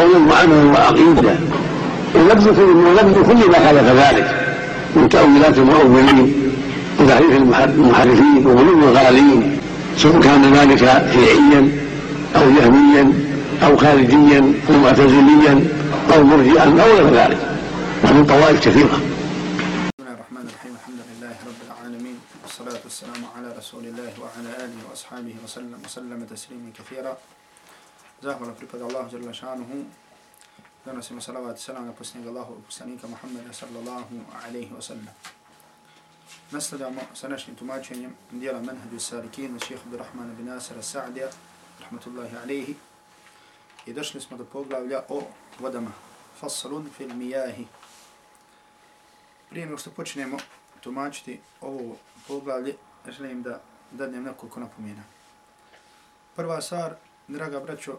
قولا وعملا وعقيدة. كل ونبذ كل ما خالف ذلك. من تأويلات المؤولين وتحريف المحرفين وغلو الغالين سواء كان ذلك شيعيا أو جهميا أو خارجيا أو معتزليا أو مرجئا أو غير ذلك. ومن طوائف كثيرة. والصلاة والسلام على رسول الله وعلى آله وأصحابه وسلم وسلم تسليما كثيرا. Zahvala pripada Allahu Jalla šanuhu. Donosimo salavat i salam na posljednjeg Allahu poslanika Muhammeda sallallahu alaihi wa sallam. Nastavljamo sa našim tumačenjem dijela Manhaju Salikin od šeha Abdurrahmana bin Nasir Sa'dija, rahmatullahi alaihi. I došli smo do poglavlja o vodama. Fasalun fil mijahi. Prije nego što počnemo tumačiti ovo poglavlje, želim da dadnem nekoliko napomena. Prva stvar, draga braćo,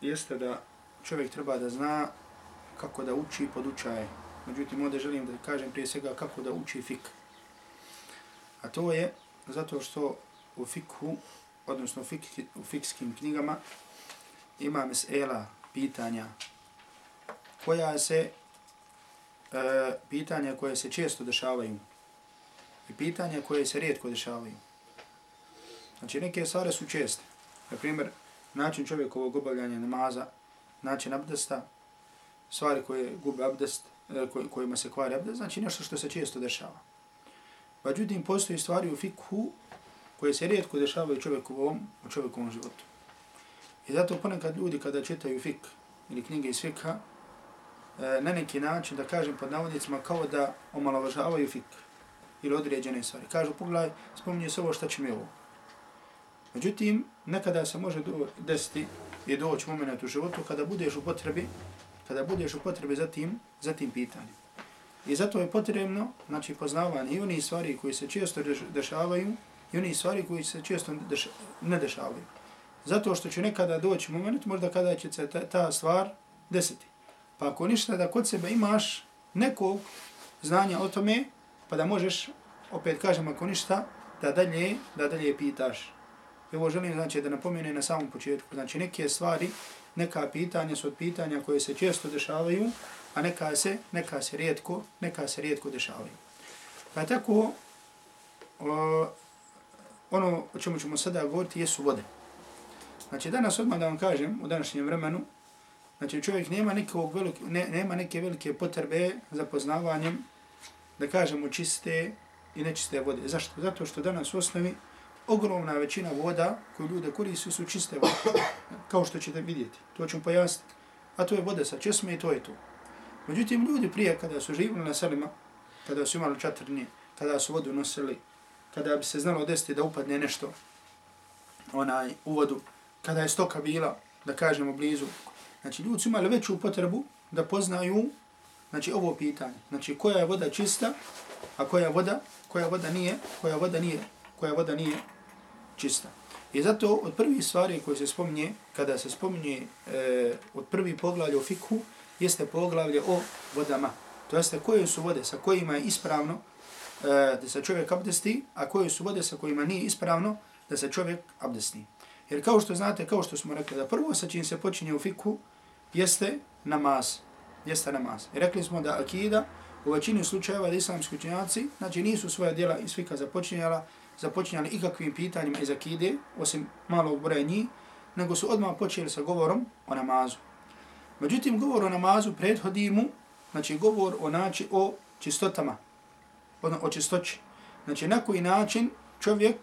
jeste da čovjek treba da zna kako da uči i podučaje. Međutim, ovdje želim da kažem prije svega kako da uči fik. A to je zato što u fikhu, odnosno u, fik, u fikskim knjigama, ima mesela, pitanja, koja se, e, pitanja koje se često dešavaju i pitanja koje se rijetko dešavaju. Znači, neke stvari su česte. Na primjer, način čovjekovog obavljanja namaza, način abdesta, stvari koje gube abdest, e, koj, kojima se kvari abdest, znači nešto što se često dešava. Međutim, postoji stvari u fikhu koje se rijetko dešavaju čovjekovom, u čovjekovom životu. I zato ponekad ljudi kada čitaju fik ili knjige iz fikha, e, na neki način, da kažem pod navodnicima, kao da omalovažavaju fik ili određene stvari. Kažu, pogledaj, spominje se ovo šta će mi ovo. Međutim, nekada se može desiti i doći moment u životu kada budeš u potrebi, kada budeš u potrebi za tim, za tim pitanjem. I zato je potrebno, znači, poznavanje i oni stvari koji se često dešavaju i oni stvari koji se često ne dešavaju. Zato što će nekada doći moment, možda kada će se ta, ta stvar desiti. Pa ako ništa da kod sebe imaš nekog znanja o tome, pa da možeš, opet kažem, ako ništa, da dalje, da dalje pitaš. I ovo želim znači, da napomene na samom početku. Znači neke stvari, neka pitanja su od pitanja koje se često dešavaju, a neka se, neka se rijetko, neka se rijetko dešavaju. Pa tako, o, ono o čemu ćemo sada govoriti jesu vode. Znači danas odmah da vam kažem, u današnjem vremenu, znači čovjek nema, nekog velik, ne, nema neke velike potrebe za poznavanjem, da kažemo čiste i nečiste vode. Zašto? Zato što danas u osnovi ogromna većina voda koju ljude koriste su čiste vode, kao što ćete vidjeti. To ću pojasniti. A to je voda sa česme i to je to. Međutim, ljudi prije kada su živjeli na selima, kada su imali četrni, kada su vodu nosili, kada bi se znalo desiti da upadne nešto onaj, u vodu, kada je stoka bila, da kažemo, blizu, znači ljudi su imali veću potrebu da poznaju znači, ovo pitanje. Znači, koja je voda čista, a koja voda, koja voda nije, koja voda nije, koja voda nije čista. I zato od prvih stvari koje se spominje, kada se spominje e, od prvi poglavlje o fikhu, jeste poglavlje o vodama. To jeste koje su vode sa kojima je ispravno e, da se čovjek abdesti, a koje su vode sa kojima nije ispravno da se čovjek abdesti. Jer kao što znate, kao što smo rekli, da prvo sa čim se počinje u fikhu jeste namaz. Jeste namaz. I rekli smo da akida u većini slučajeva da islamski učenjaci, znači nisu svoja djela iz fika započinjala započinjali ikakvim pitanjima iz akide, osim malog broja njih, nego su odmah počeli sa govorom o namazu. Međutim, govor o namazu prethodi mu, znači govor o, nači, o čistotama, odno, o čistoći. Znači, na koji način čovjek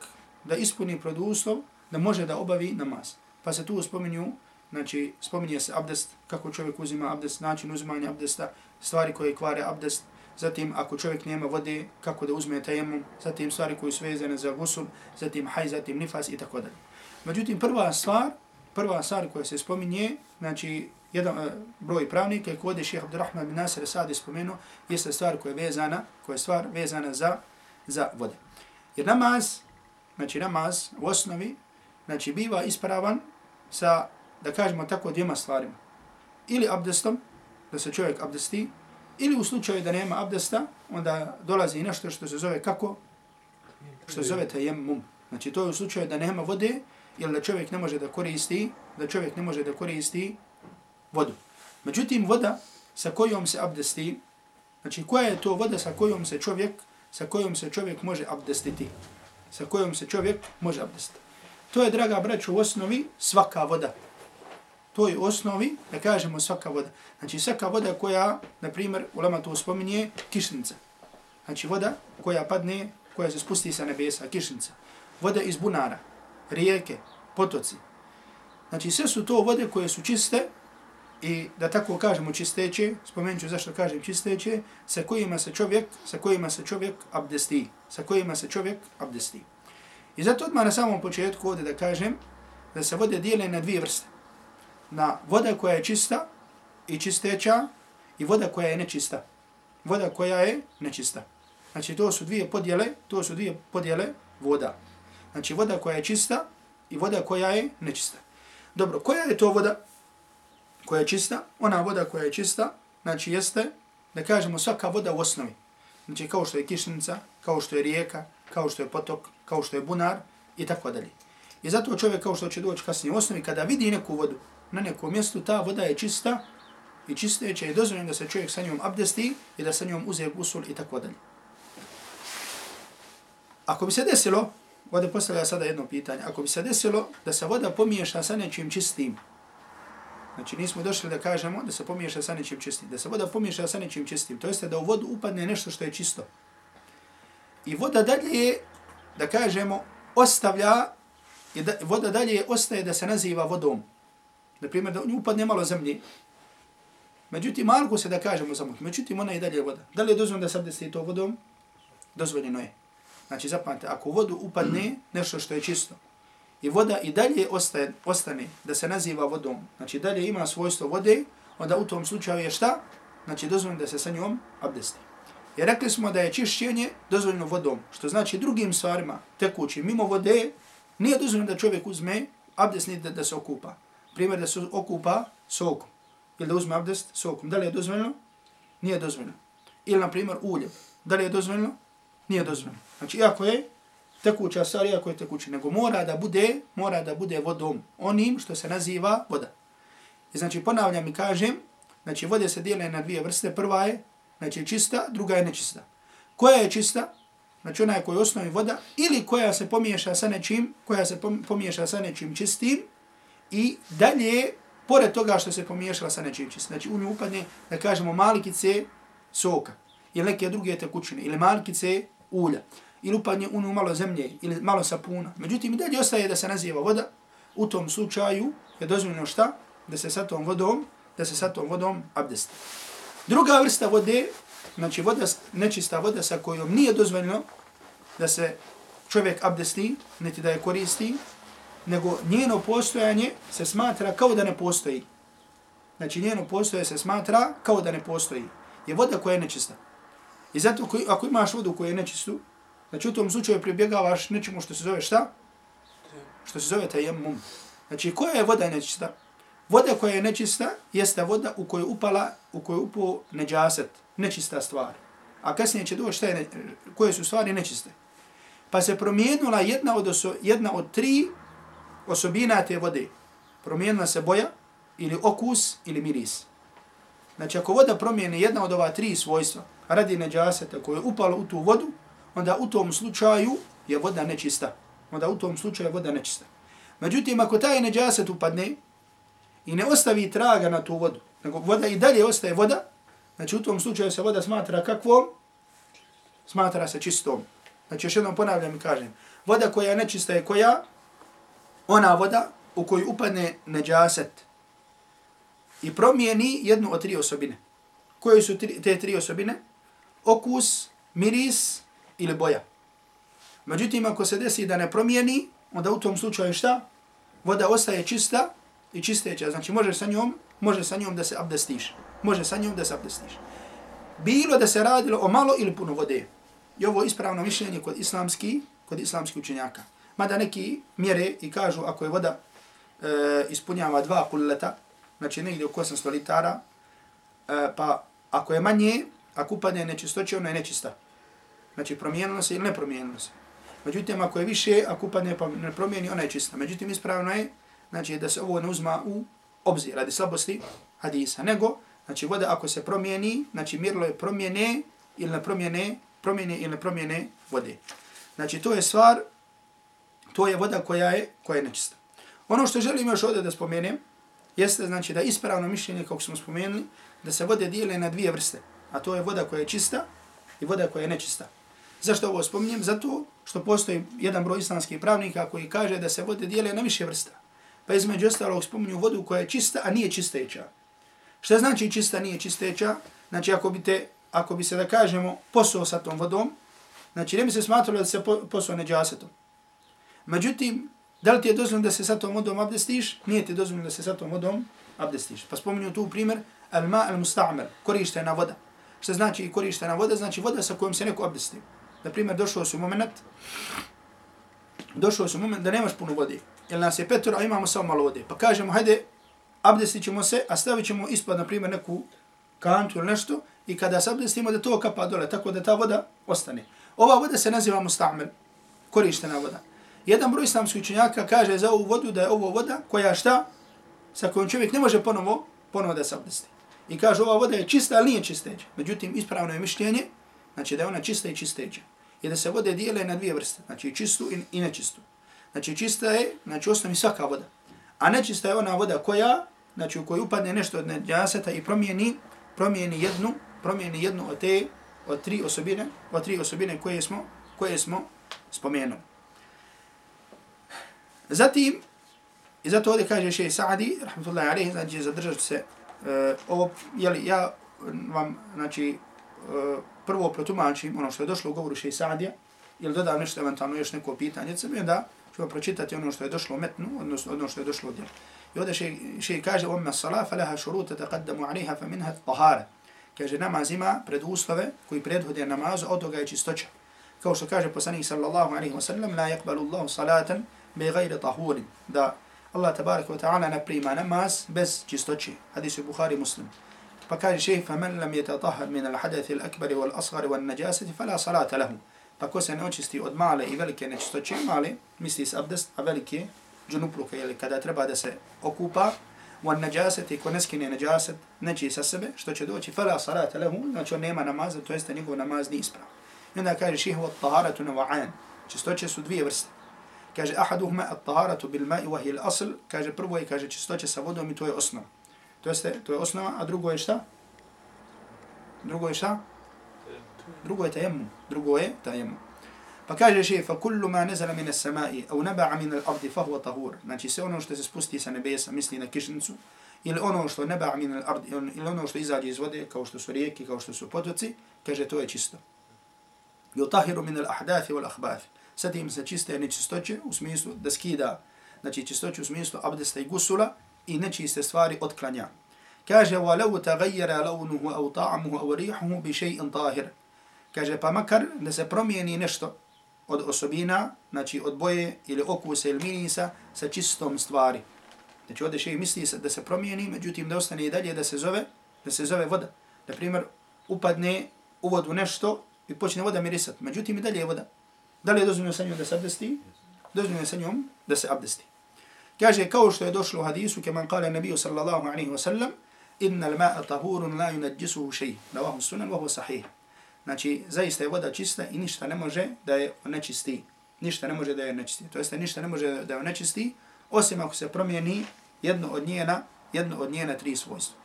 da ispuni produslov da može da obavi namaz. Pa se tu spominju, znači, spominje se abdest, kako čovjek uzima abdest, način uzimanja abdesta, stvari koje kvare abdest, zatim ako čovjek nema vode, kako da uzme tajemum, zatim stvari koje su vezane za gusul, zatim haj, zatim nifas i tako dalje. Međutim, prva stvar, prva stvar koja se spominje, znači jedan uh, broj pravnika koji je šeheh Abdurrahman bin Nasir Sadi spomenuo, jeste stvar koja je vezana, koja je stvar vezana za, za vode. Jer namaz, znači namaz u osnovi, znači biva ispravan sa, da kažemo tako, dvijema stvarima. Ili abdestom, da se čovjek abdesti, ili u slučaju da nema abdesta, onda dolazi nešto što se zove kako? Što se zove tajemmum. Znači to je u slučaju da nema vode, jer da čovjek ne može da koristi, da čovjek ne može da koristi vodu. Međutim, voda sa kojom se abdesti, znači koja je to voda sa kojom se čovjek, sa kojom se čovjek može abdestiti? Sa kojom se čovjek može abdestiti. To je, draga braću, u osnovi svaka voda toj osnovi, da kažemo, svaka voda. Znači, svaka voda koja, na primjer, u Lama to spominje, kišnica. Znači, voda koja padne, koja se spusti sa nebesa, kišnica. Voda iz bunara, rijeke, potoci. Znači, sve su to vode koje su čiste i, da tako kažemo, čisteće, spomenut ću zašto kažem čisteće, sa kojima se čovjek, sa kojima se čovjek abdesti. Sa kojima se čovjek abdesti. I zato odmah na samom početku ovdje da kažem da se vode dijele na dvije vrste. Na voda koja je čista i čisteća i voda koja je nečista. Voda koja je nečista. Znači to su dvije podjele, to su dvije podjele voda. Znači voda koja je čista i voda koja je nečista. Dobro, koja je to voda koja je čista? Ona voda koja je čista, znači jeste, da kažemo svaka voda u osnovi. Znači kao što je kišnica, kao što je rijeka, kao što je potok, kao što je bunar i tako dalje. I zato čovjek kao što će doći kasnije u osnovi, kada vidi neku vodu na nekom mjestu, ta voda je čista i čisteća i dozvoljeno da se čovjek sa njom abdesti i da sa njom uze gusul i tako dalje. Ako bi se desilo, ovdje postavlja sada jedno pitanje, ako bi se desilo da se voda pomiješa sa nečim čistim, znači nismo došli da kažemo da se pomiješa sa nečim čistim, da se voda pomiješa sa nečim čistim, to jeste da u vodu upadne nešto što je čisto. I voda dalje, da kažemo, ostavlja, i da, voda dalje ostaje da se naziva vodom. Naprimjer, da u nju upadne malo zemlje. Međutim, malo se da kažemo za Međutim, ona je dalje voda. Da li je dozvoljeno da se abdesti to vodom? Dozvoljeno je. Znači, zapamte, ako u vodu upadne nešto što je čisto, i voda i dalje ostaje, ostane da se naziva vodom, znači dalje ima svojstvo vode, onda u tom slučaju je šta? Znači, dozvoljeno da se sa njom abdesti. Jer rekli smo da je čišćenje dozvoljeno vodom, što znači drugim stvarima tekućim mimo vode, nije dozvoljeno da čovjek uzme abdest da, da se okupa. Primjer da se okupa sokom. Ili da uzme abdest sokom. Da li je dozvoljeno? Nije dozvoljeno. Ili, na primjer, ulje. Da li je dozvoljeno? Nije dozvoljeno. Znači, iako je tekuća stvar, iako je tekuća, nego mora da bude, mora da bude vodom. Onim što se naziva voda. I znači, ponavljam i kažem, znači, vode se dijele na dvije vrste. Prva je Znači čista, druga je nečista. Koja je čista? Znači ona je koja je osnovi voda ili koja se pomiješa sa nečim, koja se pomiješa sa nečim čistim i dalje, pored toga što se pomiješala sa nečim čistim. Znači u nju upadne, da kažemo, malikice soka ili neke druge tekućine ili malikice ulja ili upadne u nju malo zemlje ili malo sapuna. Međutim, i dalje ostaje da se naziva voda. U tom slučaju je dozvoljeno šta? Da se sa tom vodom, da se sa tom vodom abdesti. Druga vrsta vode, znači voda, nečista voda sa kojom nije dozvoljeno da se čovjek abdesti, niti da je koristi, nego njeno postojanje se smatra kao da ne postoji. Znači njeno postojanje se smatra kao da ne postoji. Je voda koja je nečista. I zato ako imaš vodu koja je nečistu, znači u tom slučaju pribjegavaš nečemu što se zove šta? Što se zove tajemum. Znači koja je voda nečista? Voda koja je nečista jeste voda u kojoj upala, u kojoj upo neđaset, nečista stvar. A kasnije će doći šta je, koje su stvari nečiste. Pa se promijenila jedna od, oso, jedna od tri osobina te vode. Promijenila se boja, ili okus, ili miris. Znači ako voda promijeni jedna od ova tri svojstva, radi neđaseta koje je upalo u tu vodu, onda u tom slučaju je voda nečista. Onda u tom slučaju je voda nečista. Međutim, ako taj neđaset upadne, i ne ostavi traga na tu vodu, nego voda i dalje ostaje voda, znači u tom slučaju se voda smatra kakvom? Smatra se čistom. Znači još jednom ponavljam i kažem, voda koja je nečista je koja? Ona voda u kojoj upadne neđaset i promijeni jednu od tri osobine. Koje su tri, te tri osobine? Okus, miris ili boja. Međutim, ako se desi da ne promijeni, onda u tom slučaju šta? Voda ostaje čista, i čisteća. Znači može sa njom, može sa njom da se abdestiš. Može sa njom da se abdestiš. Bilo da se radilo o malo ili puno vode. I ovo ispravno mišljenje kod islamski, kod islamski učenjaka. Mada neki mjere i kažu ako je voda e, ispunjava dva kuleta, znači negdje oko 800 litara, e, pa ako je manje, ako upadne nečistoće, ono je nečista. Znači promijenilo se ili ne promijenilo se. Međutim, ako je više, ako upadne pa ne promijeni, ona je čista. Međutim, ispravno je znači, da se ovo ne uzma u obzir radi slabosti hadisa. Nego, znači voda ako se promijeni, znači mirlo je promjene ili ne promjene, promjene ili ne promjene vode. Znači to je stvar, to je voda koja je, koja je nečista. Ono što želim još ovdje da spomenem, jeste znači da ispravno mišljenje, kako smo spomenuli, da se vode dijele na dvije vrste. A to je voda koja je čista i voda koja je nečista. Zašto ovo spominjem? Zato što postoji jedan broj islamskih pravnika koji kaže da se vode dijele na više vrsta. Pa između ostalog spominju vodu koja je čista, a nije čisteća. Šta znači čista, nije čisteća? Znači ako bi, te, ako bi se da kažemo posao sa tom vodom, znači ne bi se smatralo da se posao neđasetom. Međutim, da li ti je dozvoljeno da se sa tom vodom abdestiš? Nije ti dozvoljeno da se sa tom vodom abdestiš. Pa spominju tu primjer, al ma al musta'mer, korištena voda. Šta znači korištena voda? Znači voda sa kojom se neko abdesti. Na primjer, došao se u moment, došao se u moment da nemaš puno vode. Jer nas je petor, a imamo samo malo vode. Pa kažemo, hajde, abdestit ćemo se, a stavit ćemo ispod, na primjer, neku kantu ili nešto, i kada se abdestimo da to kapa dole, tako da ta voda ostane. Ova voda se naziva musta'mer, korištena voda. Jedan broj islamskih učenjaka kaže za ovu vodu da je ovo voda koja šta? Sa kojom čovjek ne može ponovo, ponovo da se abdesti. I kaže ova voda je čista, ali nije čisteća. Međutim, ispravno je mišljenje, znači da je ona čista i čisteća. I da se vode dijele na dvije vrste, znači čistu i, i nečistu. Znači čista je, znači osnovi svaka voda. A nečista je ona voda koja, znači u kojoj upadne nešto od neđaseta i promijeni, promijeni jednu, promijeni jednu od te, od tri osobine, od tri osobine koje smo, koje smo spomenuli. Zatim, i zato ovdje kaže še Sa'adi, rahmatullahi alaihi, znači zadržat se uh, ovo, jeli, ja mm, vam, znači, uh, prvo protumačim ono što je došlo u govoru še Sa'adija, ili dodam nešto eventualno još neko pitanje, sve da ću vam pročitati ono što je došlo u metnu, odnosno ono što je došlo u djelu. I ovdje še, kaže, umma salah, falaha šuruta taqaddamu aliha, fa minha tahara. Kaže, namaz ima preduslove koji predhode namazu, od toga je čistoća. Kao što kaže poslanik sallallahu alaihi wa sallam, la yakbalu Allahu salatan, bi gajri tahurin, da Allah tabaraka wa ta'ala ne prima namaz bez čistoće. Hadis u Bukhari muslim. Pa kaže šehi, fa man lam yatatahar min al hadathi al akbari wal-asgari wal najasati, fala salata lahu. Pa ko se ne očisti od male i velike nečistoće, male, misli s abdest, a velike, džunupluka ili kada treba da se okupa, wal najasati, ko ne skine najasat, neći sa sebe, što će doći, fala salata lehu, znači on nema namaza, to jeste njegov namaz nije isprav. I onda kaže šehi, wa taharatu nava'an. Čistoće su dvije vrste. Kaže ahaduhuma at-taharatu bil ma'i wa hiya al-asl. Kaže prvo je kaže čistoće sa vodom i to je osnova to jeste to je osnova a drugo je šta? Drugo je šta? Drugo je tayammum drugo je tayammum Pa kaže šejh, fa kullu ma nezala min as-sama'i aw naba'a min al-ardi fa huwa tahur. Znači sve ono što se spusti sa nebesa, misli na kišnicu, ili ono što naba'a min al-ardi, ili ono što izađe iz vode, kao što su rijeke, kao što su potoci, kaže to je čisto. Yutahiru min al-ahdathi wal akhbath. Sad im se čiste nečistoće u smislu da skida, znači čistoću u smislu abdesta i gusula i nečiste stvari otklanja. Kaže, wa lau tagayira launuhu au ta'amuhu au rihuhu bi šeji tahir. Kaže, pa makar da se promijeni nešto, od osobina, znači od boje ili okusa ili mirisa sa čistom stvari. Znači ovdje še misli da se promijeni, međutim da ostane i dalje da se zove, da se zove voda. Na primjer, upadne u vodu nešto i počne voda mirisati, međutim i dalje je voda. Da li je dozvoljeno sa njom da se abdesti? Dozvoljeno je sa njom da se abdesti. Kaže, kao što je došlo u hadisu, keman kale nebiju sallallahu alaihi wa sallam, inna l-ma'a tahurun la yunadjisuhu šeji. Lavahu sunan, vahu sahih. Znači, zaista je voda čista i ništa ne može da je onečisti. Ništa ne može da je onečisti. To jeste, ništa ne može da je onečisti, osim ako se promijeni jedno od njena, jedno od njena tri svojstva.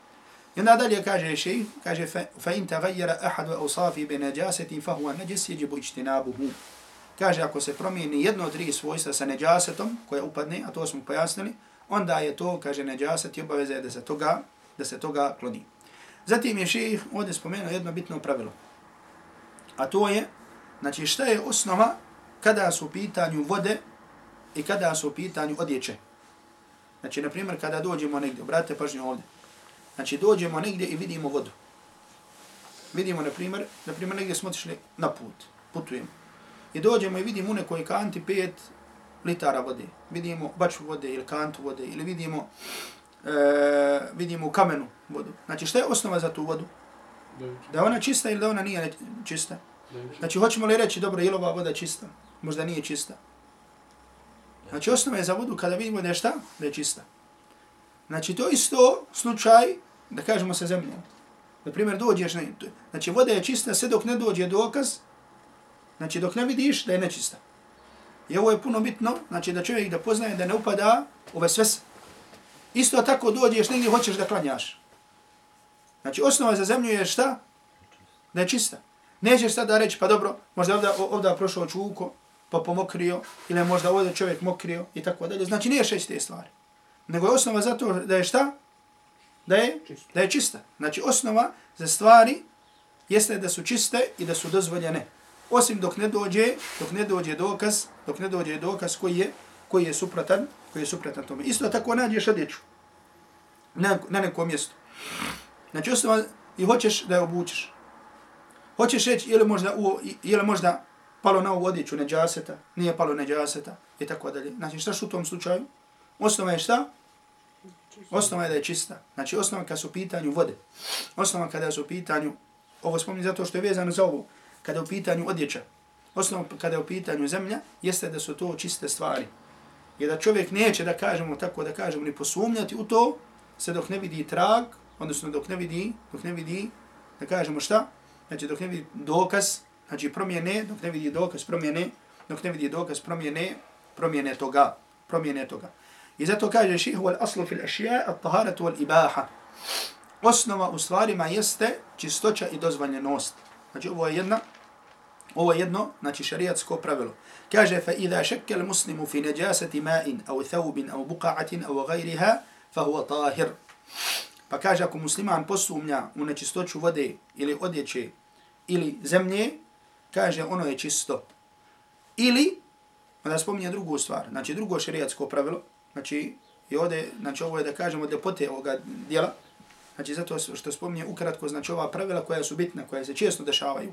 I onda dalje kaže šej, kaže, fa تَغَيَّرَ أَحَدُ أَوْصَافِ ausafi فَهُوَ neđasetin, fa huwa kaže ako se promijeni jedno od tri svojstva sa neđasetom koja upadne, a to smo pojasnili, onda je to, kaže neđaset i obaveza je da se toga, da se toga kloni. Zatim je ših ovdje spomenuo jedno bitno pravilo. A to je, znači šta je osnova kada su u pitanju vode i kada su u pitanju odjeće. Znači, na primjer, kada dođemo negdje, obratite pažnju ovdje. Znači, dođemo negdje i vidimo vodu. Vidimo, na primjer, na primjer, negdje smo otišli na put, putujemo. I dođemo i vidimo u nekoj kanti pet litara vode. Vidimo baču vode ili kantu vode ili vidimo e, vidimo kamenu vodu. Znači, šta je osnova za tu vodu? Da je ona čista ili da ona nije čista? Znači, hoćemo li reći, dobro, je li ova voda čista? Možda nije čista. Znači, osnova je za vodu kada vidimo da je šta? Da je čista. Znači, to isto slučaj, da kažemo sa zemljom. Na primjer, dođeš, na, znači, voda je čista sve dok ne dođe dokaz, znači, dok ne vidiš da je nečista. I ovo je puno bitno, znači, da čovjek da poznaje da ne upada ove sve. Isto tako dođeš negdje, hoćeš da klanjaš. Znači, osnova za zemlju je šta? Da je čista. Nećeš sad da reći, pa dobro, možda ovdje, ovdje prošao čuko, pa pomokrio, ili možda ovdje čovjek mokrio i tako dalje. Znači nije šest te stvari. Nego je osnova za to da je šta? Da je, da je čista. Znači osnova za stvari jeste da su čiste i da su dozvoljene. Osim dok ne dođe, dok ne dođe dokaz, dok ne dođe dokaz koji je, koji je suprotan, koji je suprotan tome. Isto tako nađeš odjeću na, na nekom mjestu. Znači osnovan i hoćeš da je obučeš. Hoćeš reći ili možda, u, ili možda palo na ovu odjeću neđaseta, nije palo neđaseta i tako dalje. Znači šta su u tom slučaju? Osnova je šta? Osnova je da je čista. Znači osnova kada su u pitanju vode. Osnova kada su u pitanju, ovo spomni zato što je vezano za ovo, kada je u pitanju odjeća. Osnova kada je u pitanju zemlja, jeste da su to čiste stvari. I da čovjek neće da kažemo tako da kažemo ni posumnjati u to, sve dok ne vidi trag, odnosno dok ne vidi, dok ne vidi, da kažemo šta, znači dok ne vidi dokaz, znači promjene, dok ne vidi dokaz promjene, dok ne vidi dokaz promjene, promjene toga, promjene toga. I zato kaže ših, wal aslu fil ašija, at taharatu wal ibaha. Osnova u stvarima jeste čistoća i dozvoljenost. Znači ovo je jedna, ovo je jedno, znači šarijatsko pravilo. Kaže, fa idha šekkel muslimu fi neđasati ma'in, au thawbin, au buqa'atin, au gajriha, fa huwa tahir. Pa kaže, ako musliman posumnja u nečistoću vode ili odjeće ili zemlje, kaže ono je čisto. Ili, da spominje drugu stvar, znači drugo šerijatsko pravilo, znači i ovdje, znači ovo je da kažemo ljepote ovoga dijela, znači zato što spominje ukratko, znači ova pravila koja su bitna, koja se često dešavaju.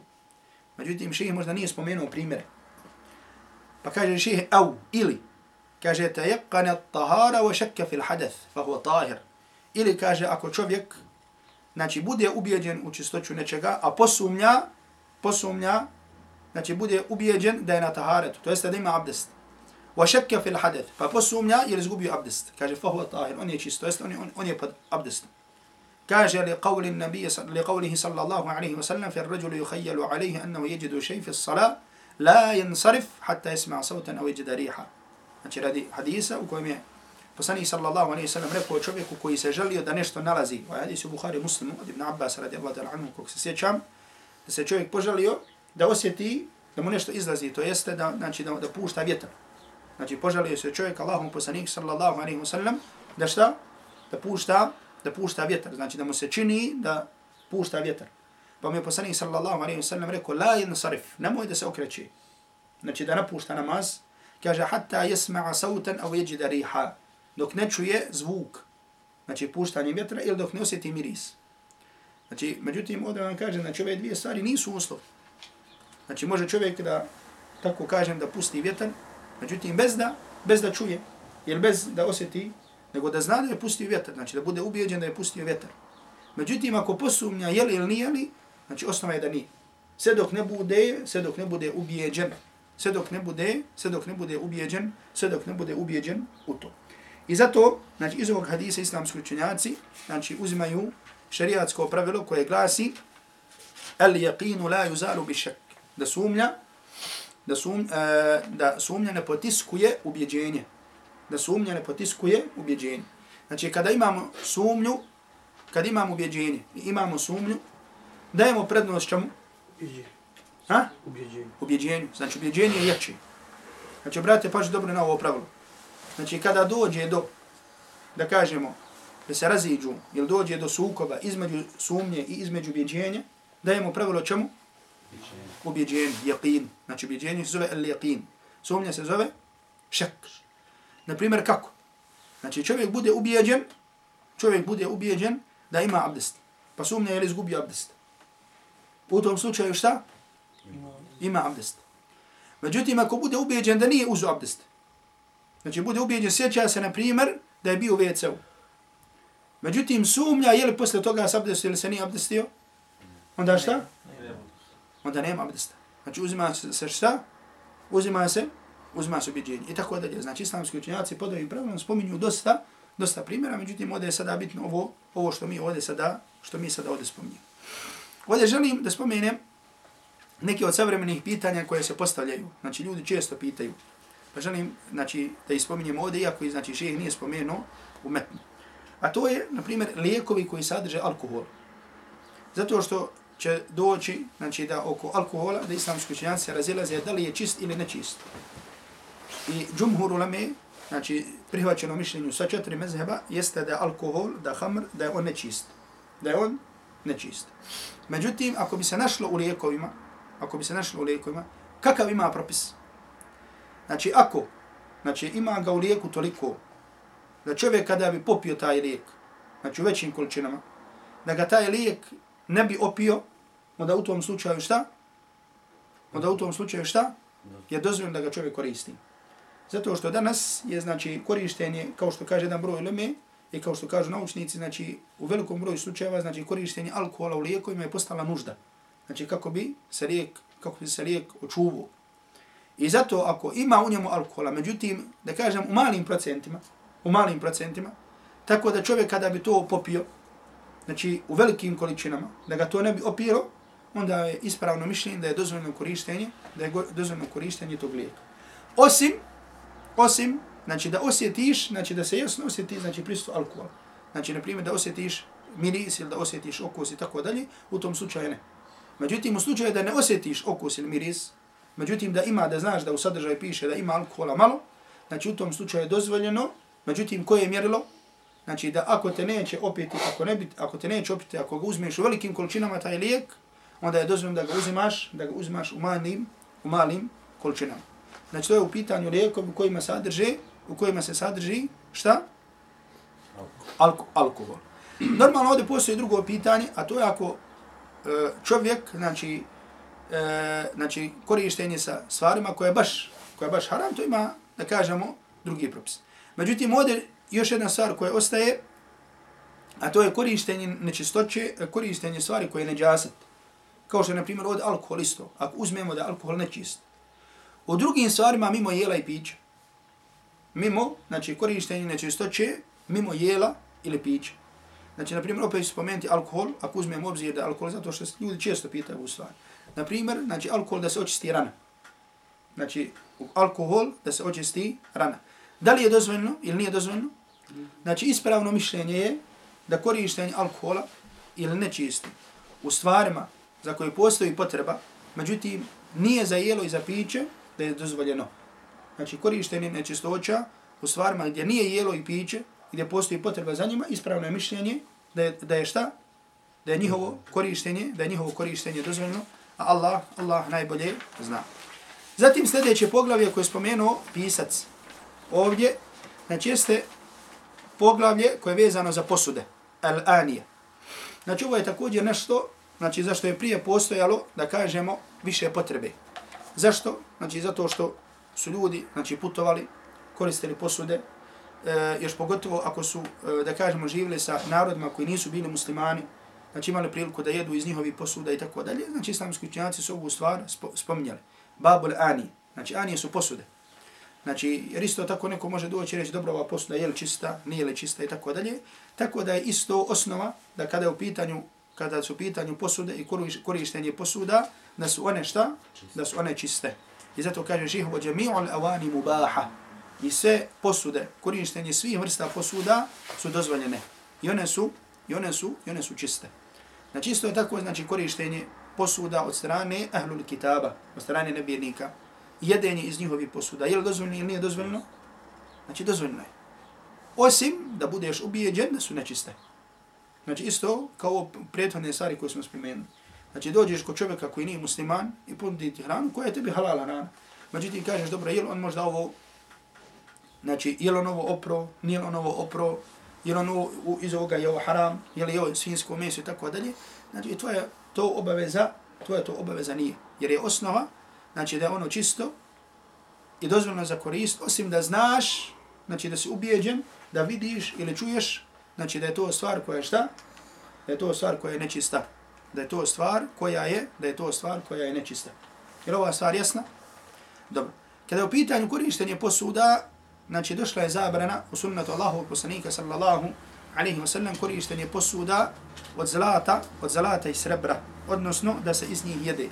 Međutim, ših možda nije spomenuo primjere. Pa kaže ših, au, ili, kaže, tajekane tahara wa šekke fil hadath, fa huwa tahir. Ili kaže, ako čovjek, znači, bude ubijeđen u čistoću nečega, a posumnja, posumnja, znači, bude ubijeđen da je na taharetu, to jeste da ima abdest. Wa šekke fil hadath, pa posumnja jer izgubio abdest. Kaže, fa huwa tahir, on je čisto, to jeste on, on, on je pod abdestom. كاجة لقول النبي لقوله صلى الله عليه وسلم في الرجل يخيل عليه أنه يجد شيء في الصلاة لا ينصرف حتى يسمع صوتا أو يجد ريحا Znači radi hadisa u kojem je poslanik sallallahu alaihi sallam rekao čovjeku koji se želio da nešto nalazi, ovaj u hadisu Buhari Bukhari muslimu od Ibn Abbas radijallahu ta'ala anhu kog se sjećam, da se čovjek poželio da osjeti da mu nešto izlazi, to jeste da, znači, da, da pušta vjetar. Znači poželio se čovjek Allahom poslanik sallallahu alaihi sallam da šta? Da pušta, da pušta vjetar, znači da mu se čini da pušta vjetar. Pa mi je poslanik sallallahu alaihi sallam rekao la yansarif, nemoj da se okreće. Znači da napušta namaz, kaže hatta yasma'a sautan aw jeđida riha dok ne čuje zvuk znači puštanje vjetra ili dok ne osjeti miris. Znači međutim ovdje vam kaže znači ove dvije stvari nisu uslov. Znači može čovjek da tako kažem da pusti vjetar međutim bez da bez da čuje jer bez da osjeti nego da zna da je pustio vjetar znači da bude ubijeđen da je pustio vjetar. Međutim ako posumnja je li ili nije li znači osnova je da nije. Sve dok ne bude sve dok ne bude ubijeđen sve dok ne bude, sve dok ne bude ubijeđen, sve dok ne bude ubijeđen u to. I zato, znači, iz ovog hadisa islamski učenjaci, znači, uzimaju šariatsko pravilo koje glasi al yaqinu la yuzalu bi shak. Da sumnja, da, sum, uh, da sumnja ne potiskuje ubjeđenje. Da sumnja ne potiskuje ubjeđenje. Znači, kada imamo sumnju, kada imamo ubjeđenje, imamo sumnju, dajemo prednost čemu? Ha? Ubjeđenju. Ubjeđenju. Znači, ubjeđenje je jače. Znači, brate, paži dobro na ovo pravilo. Znači, kada dođe do, da kažemo, da se raziđu, ili dođe do sukoba između sumnje i između ubjeđenja, dajemo pravilo čemu? Ubjeđenje, jaqin. Znači, ubjeđenje se zove al-jaqin. Sumnja se zove šak. Naprimjer, kako? Znači čovjek bude ubijeđen, čovjek bude ubijeđen da ima abdest. Pa sumnja je li izgubio abdest. U tom slučaju šta? Ima abdest. Međutim, ako bude ubijeđen da nije uzu abdest, znači bude ubijeđen, sjeća se, na primjer, da je bio u WC-u. Međutim, sumnja je li posle toga se abdestio ili se nije abdestio, onda šta? Onda nema abdesta. Znači uzima se šta? Uzima se, uzima se ubijeđenje. I tako dalje. Znači islamski učenjaci pod ovim pravilom spominju dosta, dosta primjera, međutim ovdje je sada bitno ovo, ovo što mi ovdje sada, što mi sada ovdje spominjemo. Ovdje želim da spomenem neke od savremenih pitanja koje se postavljaju. Znači ljudi često pitaju. Pa želim znači, da ispominjem ovdje, iako znači, šeheh nije spomenuo u metnu. A to je, na primjer, lijekovi koji sadrže alkohol. Zato što će doći, znači da oko alkohola, da islamski učenjanci se razilaze da li je čist ili nečist. I džumhur ulame, znači prihvaćeno mišljenju sa četiri mezheba, jeste da alkohol, da hamr, da je on nečist. Da je on nečist. Međutim, ako bi se našlo u lijekovima, ako bi se našlo u lijekovima, kakav ima propis? Znači, ako znači, ima ga u lijeku toliko, da čovjek kada bi popio taj lijek, znači u većim količinama, da ga taj lijek ne bi opio, onda u tom slučaju šta? Onda u tom slučaju šta? Je dozvoljeno da ga čovjek koristi. Zato što danas je znači korištenje, kao što kaže jedan broj leme, i kao što kažu naučnici, znači u velikom broju slučajeva, znači korištenje alkohola u lijekovima je postala nužda. Znači kako bi se lijek, kako bi se lijek očuvao. I zato ako ima u njemu alkohola, međutim, da kažem u malim procentima, u malim procentima, tako da čovjek kada bi to popio, znači u velikim količinama, da ga to ne bi opiro, onda je ispravno mišljenje da je dozvoljeno korištenje, da je dozvoljeno korištenje tog lijeka. Osim, osim, znači da osjetiš, znači da se jasno osjeti, znači prisutu alkohola. Znači, na primjer, da osjetiš miris ili da osjetiš okus i tako dalje, u tom slučaju ne. Međutim, u slučaju da ne osjetiš okus ili miris, međutim da ima, da znaš da u sadržaju piše da ima alkohola malo, znači u tom slučaju je dozvoljeno, međutim koje je mjerilo? Znači da ako te neće opiti, ako, ne bit, ako te neće opiti, ako ga uzmeš u velikim količinama taj lijek, onda je dozvoljeno da ga uzimaš, da ga uzimaš u malim, u malim količinama. Znači to je u pitanju lijekov u kojima sadrži, u kojima se sadrži šta? Alko alkohol. Normalno ovdje postoji drugo pitanje, a to je ako e, čovjek, znači, e, znači korištenje sa stvarima koje je baš, koje je baš haram, to ima, da kažemo, drugi propis. Međutim, ovdje još jedna stvar koja ostaje, a to je korištenje nečistoće, korištenje stvari koje je neđasat. Kao što je, na primjer, od alkohol isto. Ako uzmemo da alkohol nečist. U drugim stvarima, mimo jela i pića, mimo, znači, korištenje nečistoće, mimo jela ili pića. Znači, na primjer, opet spomenuti alkohol, ako uzmemo obzir da alkohol, zato što ljudi često pitaju u stvari. Na primjer, znači, alkohol da se očisti rana. Znači, alkohol da se očisti rana. Da li je dozvoljeno ili nije dozvoljeno? Znači, ispravno mišljenje je da korištenje alkohola ili nečisti u stvarima za koje postoji potreba, međutim, nije za jelo i za piće da je dozvoljeno. Znači, korištenje nečistoća u stvarima gdje nije jelo i piće, gdje postoji potreba za njima, ispravno je mišljenje da je, da je šta? Da je njihovo korištenje, da je njihovo korištenje dozvoljeno, a Allah, Allah najbolje zna. Zatim sljedeće poglavlje koje je spomenuo pisac ovdje, znači jeste poglavlje koje je vezano za posude, al-anije. Znači ovo je također nešto, znači zašto je prije postojalo, da kažemo, više potrebe. Zašto? Znači zato što su ljudi, znači putovali, koristili posude, e, još pogotovo ako su, e, da kažemo, živjeli sa narodima koji nisu bili muslimani, znači imali priliku da jedu iz njihovih posuda i tako dalje, znači islamski učenjaci su ovu stvar spominjali. Babul ani, znači anije su posude. Znači, jer isto tako neko može doći reći dobro ova posuda je li čista, nije li čista i tako dalje. Tako da je isto osnova da kada je u pitanju, kada su u pitanju posude i korištenje posuda, da su one šta? Da su one čiste. I zato kaže žihovo džemi'u al-awani mubaha. I sve posude, korištenje svih vrsta posuda su dozvoljene. I one su, i one su, i one su čiste. Znači isto je tako znači korištenje posuda od strane ahlul kitaba, od strane nebjernika jedenje iz njihovih posuda. Je li dozvoljeno ili nije dozvoljeno? Znači, dozvoljeno je. Osim da budeš ubijeđen da su nečiste. Znači, isto kao prethodne stvari koje smo spomenuli. Znači, dođeš kod čovjeka koji nije musliman i ponudi ti hranu koja je tebi halala hrana. Međutim, kažeš, dobro, je on možda ovo znači, je li on ovo opro, nije li on ovo opro, je ono u, iz ovoga je ovo haram, je li je ovo svinsko meso i tako dalje, znači, to je to obaveza, to je to obaveza nije. Jer je osnova, znači, da je ono čisto i dozvoljeno za korist, osim da znaš, znači, da si ubijeđen, da vidiš ili čuješ, znači, da je to stvar koja je šta? Da je to stvar koja je nečista. Da je to stvar koja je, da je to stvar koja je nečista. Jer ova stvar jasna? Dobro. Kada je u pitanju korištenje posuda, znači došla je zabrana u sunnetu Allahu poslanika sallallahu alaihi wa sallam korištenje posuda od zlata, od zlata i srebra, odnosno da se iz njih jede.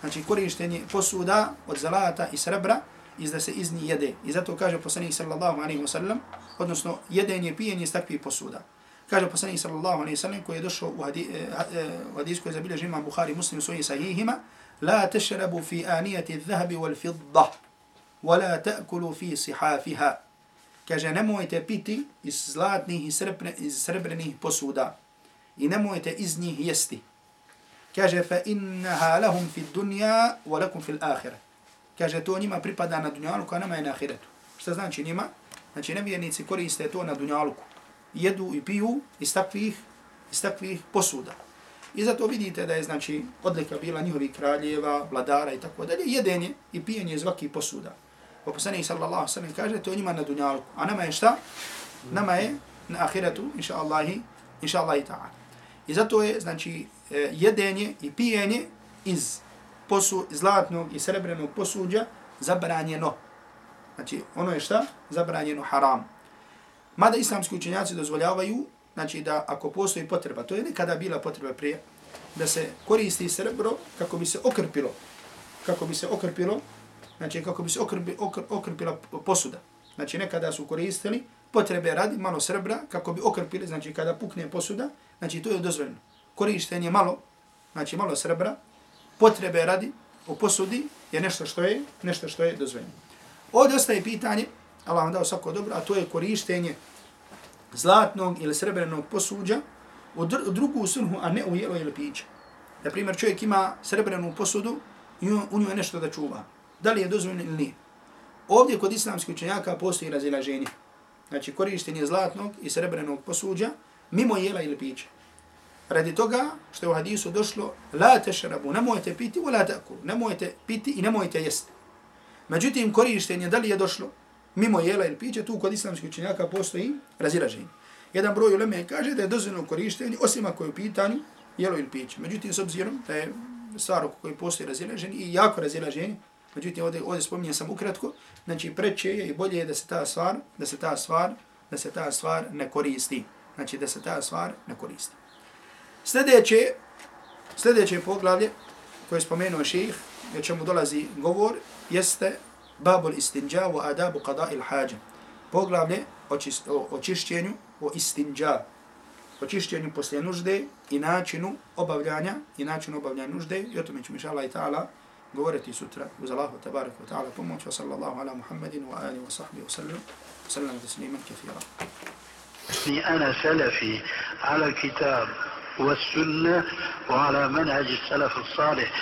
Znači korištenje posuda od zlata i srebra, iz da se iz njih jede. I zato kaže poslanik sallallahu alaihi wa sallam, odnosno jedenje, pijenje iz takvih posuda. Kaže poslanik sallallahu alaihi wa sallam koji je došao u, hadi, eh, eh, u koji je zabilježi imam Bukhari muslim u svojim sahihima, la tešrabu fi anijati dhahabi wal fiddah. ولا تأكلوا في صحافها kaže nemojte piti iz zlatnih i srebre, iz srebrnih posuda i nemojte iz njih jesti. Kaže fa innaha lahum fi dunya wa lakum fi al-akhirah. Kaže to njima pripada na dunjaluku, a nama je na ahiretu. Šta znači njima? Znači nevjernici koriste to na dunjaluku. Jedu i piju iz takvih, iz takvih posuda. I zato vidite da je znači odlika bila njihovi kraljeva, vladara i tako dalje, jedenje i pijenje iz vakih posuda. Pa poslanik sallallahu alejhi ve sellem kaže to njima na dunjalu, a nama je šta? Nama je na ahiretu, inša Allahi, inša Allahi ta'ala. I zato je, znači, e, jedenje i pijenje iz posu, zlatnog i srebrnog posuđa zabranjeno. Znači, ono je šta? Zabranjeno haram. Mada islamski učenjaci dozvoljavaju, znači, da ako postoji potreba, to je nekada bila potreba prije, da se koristi srebro kako bi se okrpilo, kako bi se okrpilo znači kako bi se okrpi, okr, okrpila posuda. Znači nekada su koristili potrebe radi malo srebra kako bi okrpili, znači kada pukne posuda, znači to je dozvoljeno. Korištenje malo, znači malo srebra, potrebe radi u posudi je nešto što je, nešto što je dozvoljeno. Ovdje ostaje pitanje, Allah vam dao svako dobro, a to je korištenje zlatnog ili srebrenog posuđa u, dr u drugu sunhu, a ne u jelo ili piće. Na primjer, čovjek ima srebrenu posudu i u nju je nešto da čuva da li je dozvoljeno ili nije. Ovdje kod islamskih učenjaka postoji razilaženje. Znači korištenje zlatnog i srebrenog posuđa mimo jela ili pića. Radi toga što je u hadisu došlo la tešrabu, nemojte piti u la ta'kulu, nemojte piti i nemojte jesti. Međutim, korištenje da li je došlo mimo jela ili pića, tu kod islamskih učenjaka postoji razilaženje. Jedan broj uleme kaže da je dozvoljeno korištenje osim ako je u pitanju jelo ili piće. Međutim, s obzirom da je stvar u kojoj postoji razilaženje i jako razilaženje, Međutim, ovdje, ovdje spominjem sam ukratko, znači preče je i bolje je da se ta stvar, da se ta stvar, da se ta stvar ne koristi. Znači, da se ta stvar ne koristi. Sljedeće, sljedeće poglavlje koje je spomenuo ših, o čemu dolazi govor, jeste babul istinđa u adabu qada il hađa. Poglavlje o, čist, o, o čišćenju, o istinđa, o čišćenju poslije nužde i načinu obavljanja, i načinu obavljanja nužde, i o tome ćemo inša Allah i ta'ala govoriti sutra uz Allahu tabarak wa ta'ala pomoć wa sallallahu ala Muhammedin wa alihi wa sahbihi wa sallam wa sallam tasliman kathira. أنا سلفي على الكتاب والسنة وعلى منهج السلف الصالح